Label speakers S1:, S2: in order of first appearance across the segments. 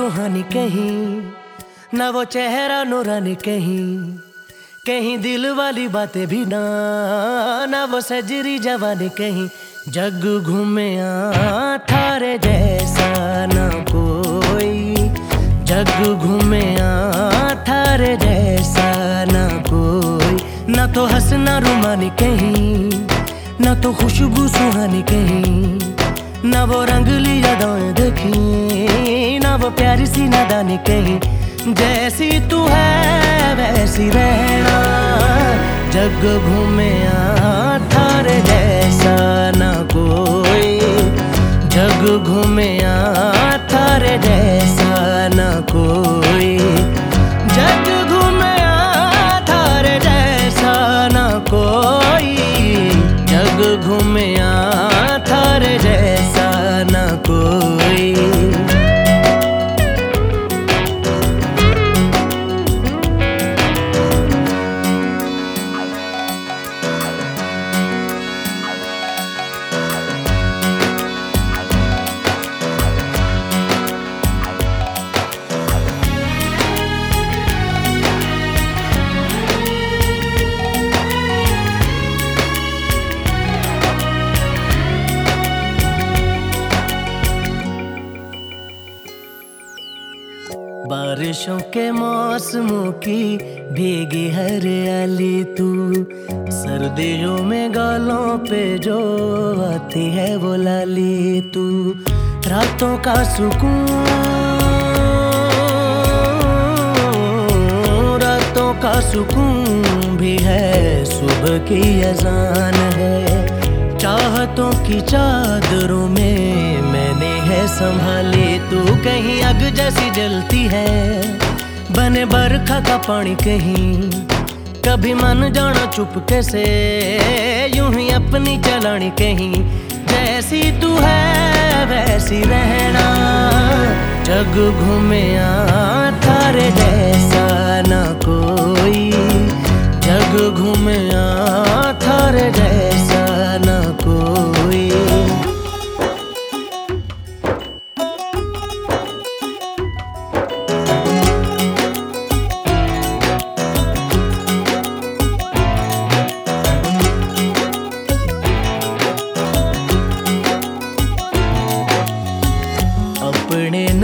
S1: रूहानी कहीं, ना वो चेहरा नूरानी कहीं। कहीं दिल वाली बातें भी ना ना वो सजरी जवानी कहीं। जग घूमे थारे जैसा ना कोई, जग घूमे थारे जैसा ना कोई। ना तो हंसना रुमानी कहीं, ना तो खुशबू सुहानी कहीं। ना वो रंगली यादें देखी। ना वो प्यारी सी नादानी कही, जैसी तू है, वैसी रहना। जग घूमे थारे जैसा ना कोई, जग घूमे बारिशों के मौसमों की भीगी हरियाली तू। सर्दियों में गालों पे जो आती है वो लाली तू। रातों का सुकून, रातों का सुकून भी है। सुबह की अजान है, चाहतों की चादरों में मैंने है, संभाली तू कहीं। अग जैसी जलती है, बने बरखा का पानी कहीं। कभी मन जाना चुप कैसे, यूँ ही अपनी चलानी कहीं। जैसी तू है, वैसी रहना, जग घूमे थारे जैसा ना कोई। जग घूमे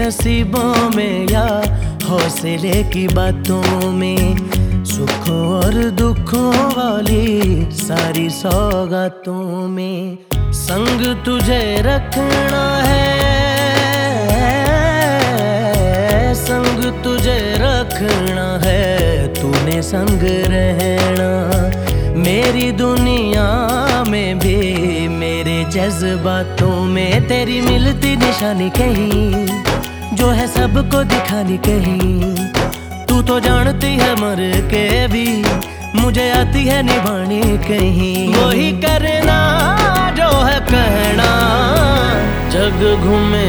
S1: नसीबों में या हौसले की बातों में, सुखों और दुखों वाली सारी सौगातों में, संग तुझे रखना है, संग तुझे रखना है, तूने संग रहना। मेरी दुनिया में भी, मेरे जज्बातों में तेरी मिलती निशानी कहीं। जो है सबको दिखानी कहीं तू तो जानती है मर के भी, मुझे आती है निभानी कहीं वही करना जो है कहना जग घूमे